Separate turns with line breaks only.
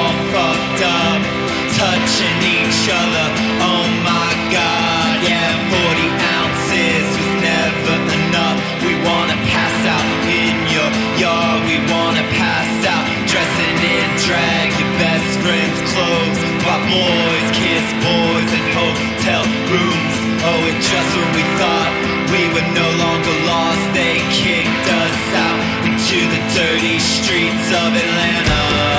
all fucked up, touching each other. Oh my god, yeah, 40 ounces was never enough. We wanna pass out in your yard, we wanna pass out dressing in drag, your best friend's clothes. My boys kiss boys in hotel rooms. Oh, it's just when we thought we were no longer lost, they kicked us out into the dirty streets of Atlanta.